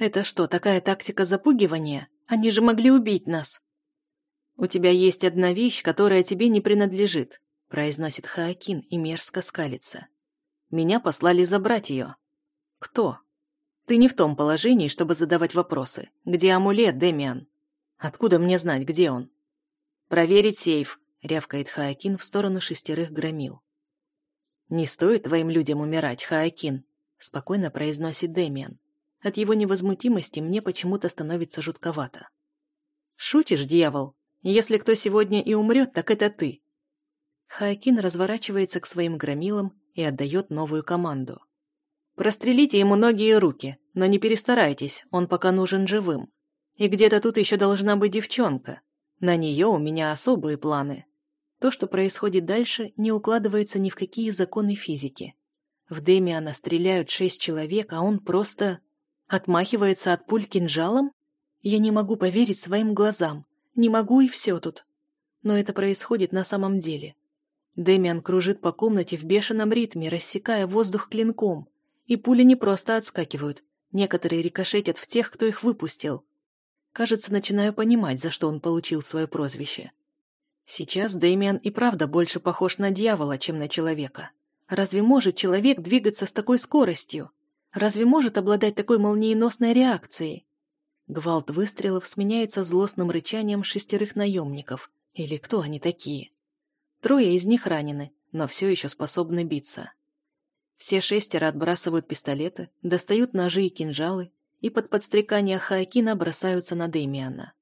Это что, такая тактика запугивания? Они же могли убить нас. У тебя есть одна вещь, которая тебе не принадлежит, произносит Хаакин и мерзко скалится. Меня послали забрать ее. Кто? Ты не в том положении, чтобы задавать вопросы. Где амулет, Демиан? Откуда мне знать, где он? Проверить сейф, рявкает Хаакин в сторону шестерых громил. Не стоит твоим людям умирать, Хаакин, спокойно произносит Демиан. От его невозмутимости мне почему-то становится жутковато. Шутишь, дьявол? Если кто сегодня и умрет, так это ты. Хаакин разворачивается к своим громилам и отдает новую команду. Прострелите ему ноги и руки, но не перестарайтесь, он пока нужен живым. И где-то тут еще должна быть девчонка. На нее у меня особые планы. То, что происходит дальше, не укладывается ни в какие законы физики. В Демиана стреляют шесть человек, а он просто... Отмахивается от пуль кинжалом? Я не могу поверить своим глазам. Не могу и все тут. Но это происходит на самом деле. Демиан кружит по комнате в бешеном ритме, рассекая воздух клинком. И пули не просто отскакивают. Некоторые рикошетят в тех, кто их выпустил. Кажется, начинаю понимать, за что он получил свое прозвище. Сейчас Дэмиан и правда больше похож на дьявола, чем на человека. Разве может человек двигаться с такой скоростью? Разве может обладать такой молниеносной реакцией? Гвалт выстрелов сменяется злостным рычанием шестерых наемников. Или кто они такие? Трое из них ранены, но все еще способны биться. Все шестеро отбрасывают пистолеты, достают ножи и кинжалы и под подстрекание Хаакина бросаются на Дэмиана.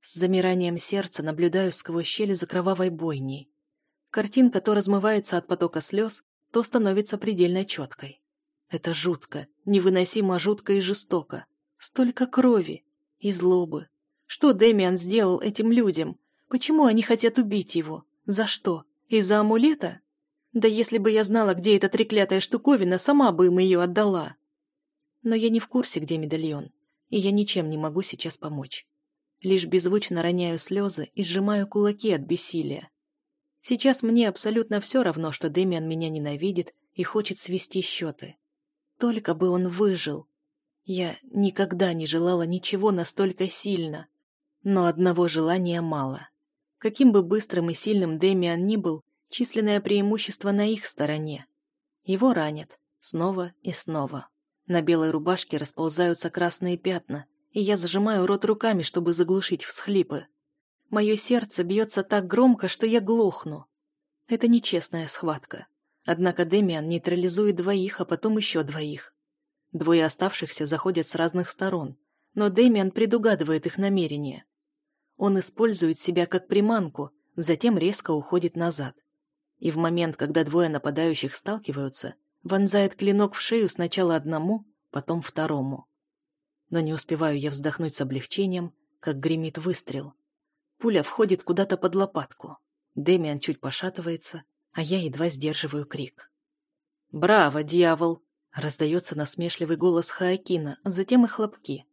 С замиранием сердца наблюдаю сквозь щели за кровавой бойней. Картинка то размывается от потока слез, то становится предельно четкой. Это жутко, невыносимо жутко и жестоко. Столько крови и злобы. Что Дэмиан сделал этим людям? Почему они хотят убить его? За что? Из-за амулета? Да если бы я знала, где эта треклятая штуковина, сама бы им ее отдала. Но я не в курсе, где медальон, и я ничем не могу сейчас помочь. Лишь беззвучно роняю слезы и сжимаю кулаки от бессилия. Сейчас мне абсолютно все равно, что Дэмиан меня ненавидит и хочет свести счеты. Только бы он выжил. Я никогда не желала ничего настолько сильно. Но одного желания мало. Каким бы быстрым и сильным Дэмиан ни был, Численное преимущество на их стороне. Его ранят. Снова и снова. На белой рубашке расползаются красные пятна, и я зажимаю рот руками, чтобы заглушить всхлипы. Мое сердце бьется так громко, что я глохну. Это нечестная схватка. Однако Демиан нейтрализует двоих, а потом еще двоих. Двое оставшихся заходят с разных сторон, но Демиан предугадывает их намерения. Он использует себя как приманку, затем резко уходит назад и в момент, когда двое нападающих сталкиваются, вонзает клинок в шею сначала одному, потом второму. Но не успеваю я вздохнуть с облегчением, как гремит выстрел. Пуля входит куда-то под лопатку. Демиан чуть пошатывается, а я едва сдерживаю крик. «Браво, дьявол!» — раздается насмешливый голос Хаакина, затем и хлопки.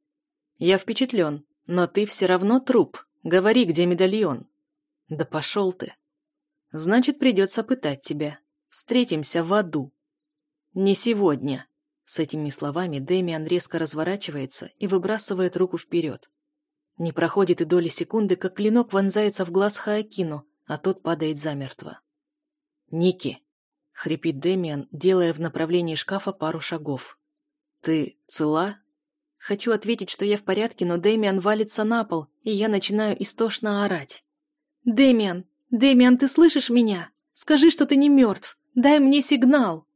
«Я впечатлен, но ты все равно труп. Говори, где медальон». «Да пошел ты!» Значит, придется пытать тебя. Встретимся в аду. Не сегодня. С этими словами Дэмиан резко разворачивается и выбрасывает руку вперед. Не проходит и доли секунды, как клинок вонзается в глаз Хаакину, а тот падает замертво. «Ники!» — хрипит Дэмиан, делая в направлении шкафа пару шагов. «Ты цела?» Хочу ответить, что я в порядке, но Дэмиан валится на пол, и я начинаю истошно орать. «Дэмиан, «Дэмиан, ты слышишь меня? Скажи, что ты не мертв. Дай мне сигнал!»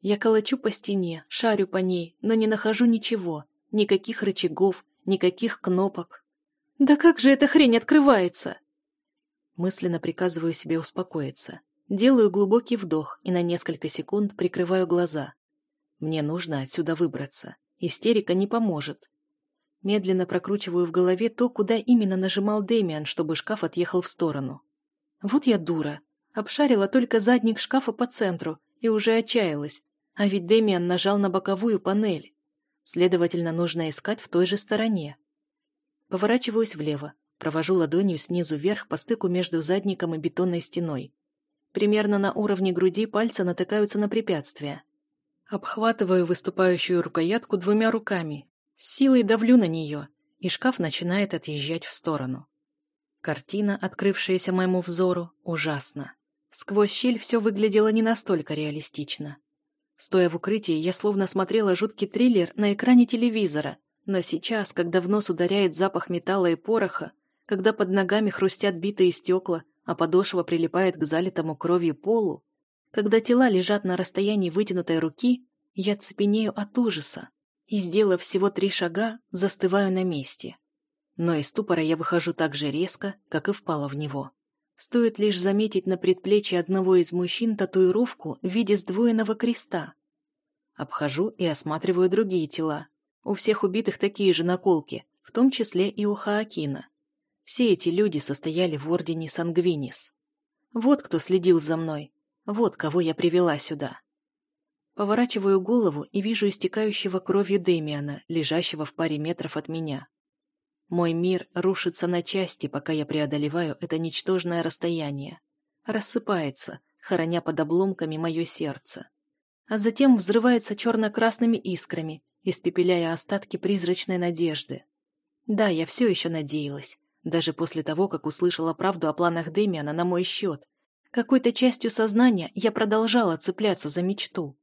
Я колочу по стене, шарю по ней, но не нахожу ничего. Никаких рычагов, никаких кнопок. «Да как же эта хрень открывается?» Мысленно приказываю себе успокоиться. Делаю глубокий вдох и на несколько секунд прикрываю глаза. Мне нужно отсюда выбраться. Истерика не поможет. Медленно прокручиваю в голове то, куда именно нажимал Дэмиан, чтобы шкаф отъехал в сторону. Вот я дура. Обшарила только задник шкафа по центру и уже отчаялась. А ведь Демиан нажал на боковую панель. Следовательно, нужно искать в той же стороне. Поворачиваюсь влево, провожу ладонью снизу вверх по стыку между задником и бетонной стеной. Примерно на уровне груди пальцы натыкаются на препятствия. Обхватываю выступающую рукоятку двумя руками. С силой давлю на нее, и шкаф начинает отъезжать в сторону. Картина, открывшаяся моему взору, ужасна. Сквозь щель все выглядело не настолько реалистично. Стоя в укрытии, я словно смотрела жуткий триллер на экране телевизора, но сейчас, когда в нос ударяет запах металла и пороха, когда под ногами хрустят битые стекла, а подошва прилипает к залитому кровью полу, когда тела лежат на расстоянии вытянутой руки, я цепенею от ужаса и, сделав всего три шага, застываю на месте. Но из ступора я выхожу так же резко, как и впала в него. Стоит лишь заметить на предплечье одного из мужчин татуировку в виде сдвоенного креста. Обхожу и осматриваю другие тела. У всех убитых такие же наколки, в том числе и у Хаакина. Все эти люди состояли в ордене Сангвинис. Вот кто следил за мной, вот кого я привела сюда. Поворачиваю голову и вижу истекающего кровью Демиана, лежащего в паре метров от меня. Мой мир рушится на части, пока я преодолеваю это ничтожное расстояние. Рассыпается, хороня под обломками мое сердце. А затем взрывается черно-красными искрами, испепеляя остатки призрачной надежды. Да, я все еще надеялась, даже после того, как услышала правду о планах Демиана на мой счет. Какой-то частью сознания я продолжала цепляться за мечту.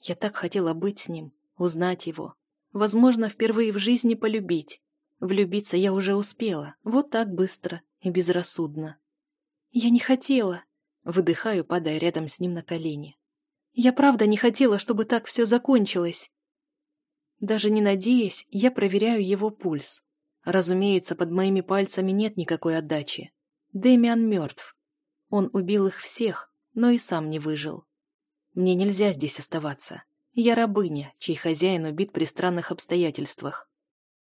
Я так хотела быть с ним, узнать его. Возможно, впервые в жизни полюбить. Влюбиться я уже успела, вот так быстро и безрассудно. Я не хотела. Выдыхаю, падая рядом с ним на колени. Я правда не хотела, чтобы так все закончилось. Даже не надеясь, я проверяю его пульс. Разумеется, под моими пальцами нет никакой отдачи. Дэмиан мертв. Он убил их всех, но и сам не выжил. Мне нельзя здесь оставаться. Я рабыня, чей хозяин убит при странных обстоятельствах.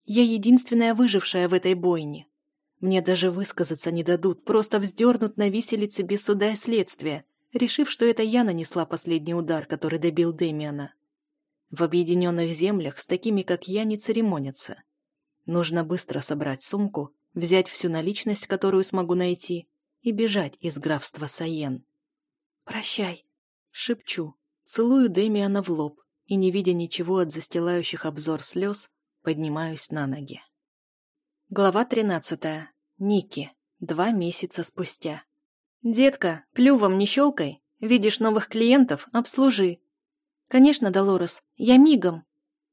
Я единственная выжившая в этой бойне. Мне даже высказаться не дадут, просто вздернут на виселице без суда и следствия, решив, что это я нанесла последний удар, который добил Демиана. В объединенных землях с такими, как я, не церемонятся. Нужно быстро собрать сумку, взять всю наличность, которую смогу найти, и бежать из графства Саен. «Прощай», Шепчу, целую Демиана в лоб и, не видя ничего от застилающих обзор слез, поднимаюсь на ноги. Глава тринадцатая. Ники. Два месяца спустя. «Детка, клювом не щелкай. Видишь новых клиентов – обслужи». «Конечно, Долорес, я мигом».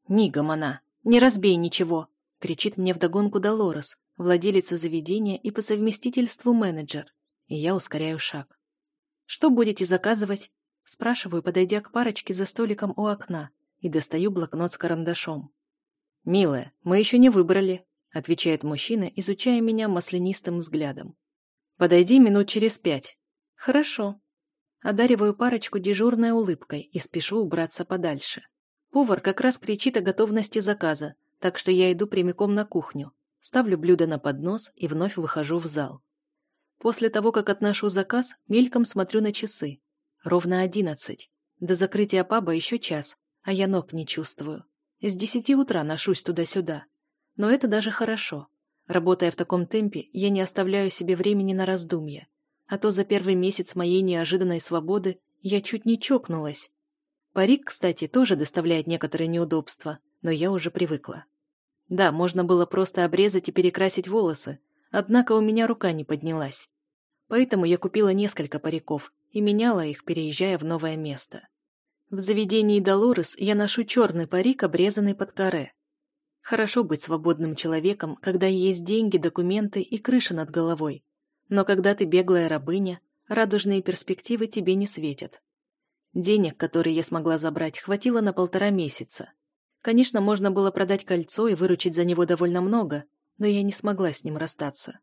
«Мигом она. Не разбей ничего», – кричит мне вдогонку Долорес, владелица заведения и по совместительству менеджер. И я ускоряю шаг. «Что будете заказывать?» Спрашиваю, подойдя к парочке за столиком у окна, и достаю блокнот с карандашом. «Милая, мы еще не выбрали», — отвечает мужчина, изучая меня маслянистым взглядом. «Подойди минут через пять». «Хорошо». Одариваю парочку дежурной улыбкой и спешу убраться подальше. Повар как раз кричит о готовности заказа, так что я иду прямиком на кухню, ставлю блюдо на поднос и вновь выхожу в зал. После того, как отношу заказ, мельком смотрю на часы. Ровно одиннадцать. До закрытия паба еще час, а я ног не чувствую. С десяти утра ношусь туда-сюда. Но это даже хорошо. Работая в таком темпе, я не оставляю себе времени на раздумья. А то за первый месяц моей неожиданной свободы я чуть не чокнулась. Парик, кстати, тоже доставляет некоторые неудобства, но я уже привыкла. Да, можно было просто обрезать и перекрасить волосы, однако у меня рука не поднялась. Поэтому я купила несколько париков и меняла их, переезжая в новое место. В заведении Долорес я ношу черный парик, обрезанный под каре. Хорошо быть свободным человеком, когда есть деньги, документы и крыша над головой. Но когда ты беглая рабыня, радужные перспективы тебе не светят. Денег, которые я смогла забрать, хватило на полтора месяца. Конечно, можно было продать кольцо и выручить за него довольно много, но я не смогла с ним расстаться.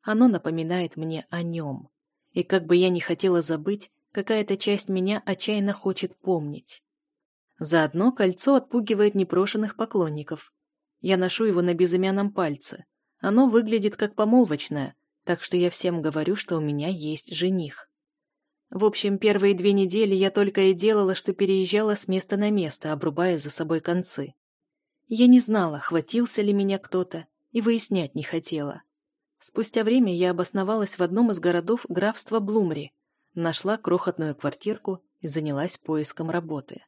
Оно напоминает мне о нем. И как бы я ни хотела забыть, какая-то часть меня отчаянно хочет помнить. Заодно кольцо отпугивает непрошенных поклонников. Я ношу его на безымянном пальце. Оно выглядит как помолвочное, так что я всем говорю, что у меня есть жених. В общем, первые две недели я только и делала, что переезжала с места на место, обрубая за собой концы. Я не знала, хватился ли меня кто-то, и выяснять не хотела. Спустя время я обосновалась в одном из городов графства Блумри, нашла крохотную квартирку и занялась поиском работы.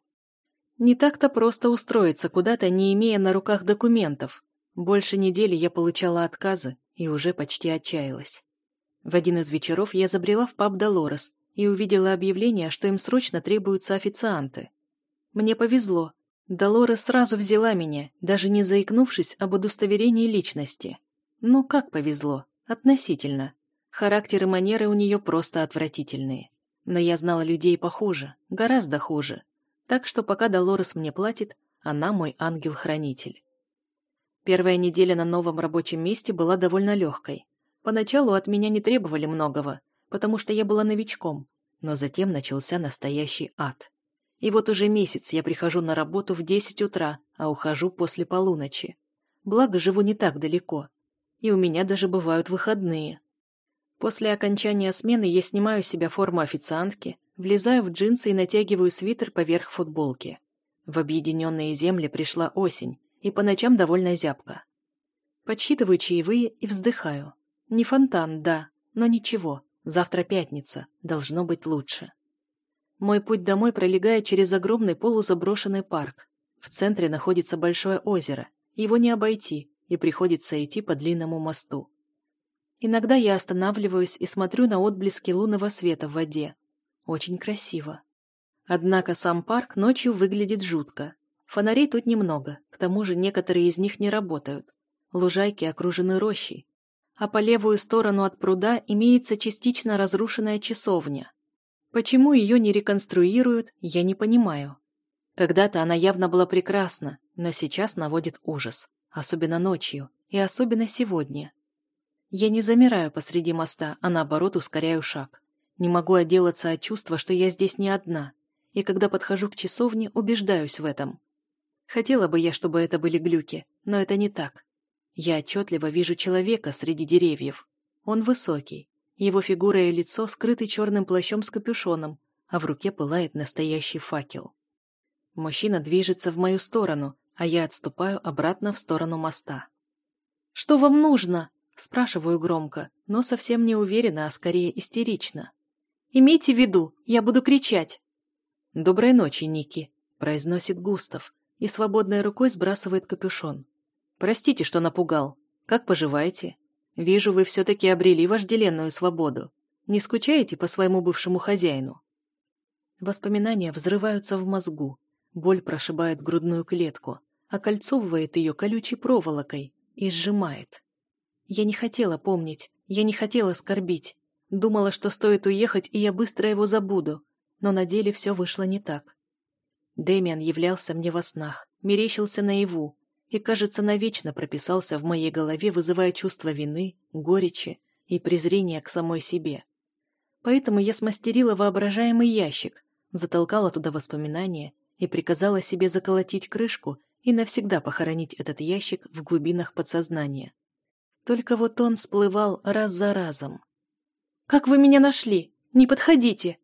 Не так-то просто устроиться куда-то, не имея на руках документов. Больше недели я получала отказы и уже почти отчаялась. В один из вечеров я забрела в паб Долорес и увидела объявление, что им срочно требуются официанты. Мне повезло. Долорес сразу взяла меня, даже не заикнувшись об удостоверении личности. Ну, как повезло? Относительно. Характер и манеры у нее просто отвратительные. Но я знала людей похуже, гораздо хуже. Так что пока Долорес мне платит, она мой ангел-хранитель. Первая неделя на новом рабочем месте была довольно легкой. Поначалу от меня не требовали многого, потому что я была новичком, но затем начался настоящий ад. И вот уже месяц я прихожу на работу в 10 утра, а ухожу после полуночи. Благо, живу не так далеко. И у меня даже бывают выходные. После окончания смены я снимаю с себя форму официантки, Влезаю в джинсы и натягиваю свитер поверх футболки. В объединенные земли пришла осень, и по ночам довольно зябко. Подсчитываю чаевые и вздыхаю. Не фонтан, да, но ничего. Завтра пятница, должно быть лучше. Мой путь домой пролегает через огромный полузаброшенный парк. В центре находится большое озеро. Его не обойти, и приходится идти по длинному мосту. Иногда я останавливаюсь и смотрю на отблески лунного света в воде, очень красиво. Однако сам парк ночью выглядит жутко. Фонарей тут немного, к тому же некоторые из них не работают. Лужайки окружены рощей. А по левую сторону от пруда имеется частично разрушенная часовня. Почему ее не реконструируют, я не понимаю. Когда-то она явно была прекрасна, но сейчас наводит ужас, особенно ночью и особенно сегодня. Я не замираю посреди моста, а наоборот ускоряю шаг. Не могу отделаться от чувства, что я здесь не одна, и когда подхожу к часовне, убеждаюсь в этом. Хотела бы я, чтобы это были глюки, но это не так. Я отчетливо вижу человека среди деревьев. Он высокий. Его фигура и лицо скрыты черным плащом с капюшоном, а в руке пылает настоящий факел. Мужчина движется в мою сторону, а я отступаю обратно в сторону моста. «Что вам нужно?» – спрашиваю громко, но совсем не уверенно, а скорее истерично. Имейте в виду, я буду кричать». «Доброй ночи, Ники», — произносит Густав и свободной рукой сбрасывает капюшон. «Простите, что напугал. Как поживаете? Вижу, вы все-таки обрели вожделенную свободу. Не скучаете по своему бывшему хозяину?» Воспоминания взрываются в мозгу. Боль прошибает грудную клетку, окольцовывает ее колючей проволокой и сжимает. Я не хотела помнить, я не хотела скорбить, Думала, что стоит уехать, и я быстро его забуду, но на деле все вышло не так. Дэмиан являлся мне во снах, мерещился наяву и, кажется, навечно прописался в моей голове, вызывая чувство вины, горечи и презрения к самой себе. Поэтому я смастерила воображаемый ящик, затолкала туда воспоминания и приказала себе заколотить крышку и навсегда похоронить этот ящик в глубинах подсознания. Только вот он всплывал раз за разом. «Как вы меня нашли? Не подходите!»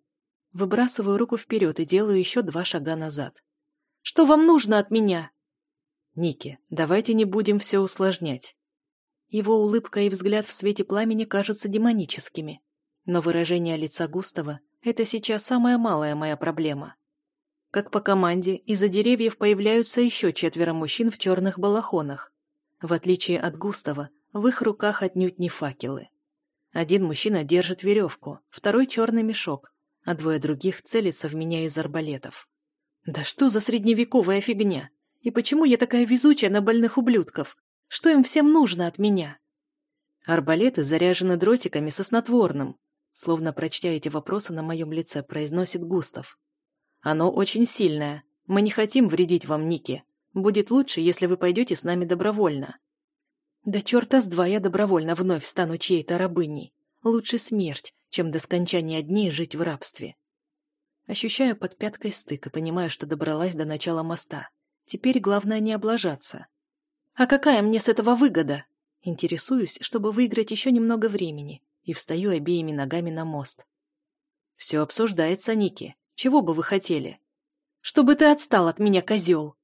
Выбрасываю руку вперед и делаю еще два шага назад. «Что вам нужно от меня?» «Ники, давайте не будем все усложнять». Его улыбка и взгляд в свете пламени кажутся демоническими. Но выражение лица Густава — это сейчас самая малая моя проблема. Как по команде, из-за деревьев появляются еще четверо мужчин в черных балахонах. В отличие от Густава, в их руках отнюдь не факелы. Один мужчина держит веревку, второй черный мешок, а двое других целятся в меня из арбалетов. Да что за средневековая фигня? И почему я такая везучая на больных ублюдков? Что им всем нужно от меня? Арбалеты заряжены дротиками со снотворным, словно прочтя эти вопросы на моем лице, произносит Густав. Оно очень сильное. Мы не хотим вредить вам, Ники. Будет лучше, если вы пойдете с нами добровольно. Да черта с два я добровольно вновь стану чьей-то рабыней. Лучше смерть, чем до скончания дней жить в рабстве. Ощущаю под пяткой стык и понимаю, что добралась до начала моста. Теперь главное не облажаться. А какая мне с этого выгода? Интересуюсь, чтобы выиграть еще немного времени, и встаю обеими ногами на мост. Все обсуждается, Ники. Чего бы вы хотели? Чтобы ты отстал от меня, козел!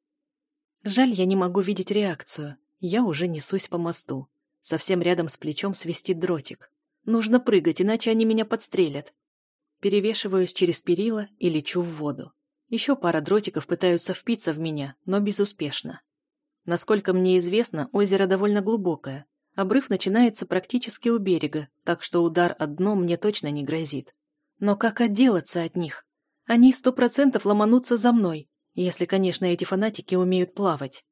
Жаль, я не могу видеть реакцию. Я уже несусь по мосту. Совсем рядом с плечом свистит дротик. Нужно прыгать, иначе они меня подстрелят. Перевешиваюсь через перила и лечу в воду. Еще пара дротиков пытаются впиться в меня, но безуспешно. Насколько мне известно, озеро довольно глубокое. Обрыв начинается практически у берега, так что удар о дно мне точно не грозит. Но как отделаться от них? Они сто процентов ломанутся за мной, если, конечно, эти фанатики умеют плавать.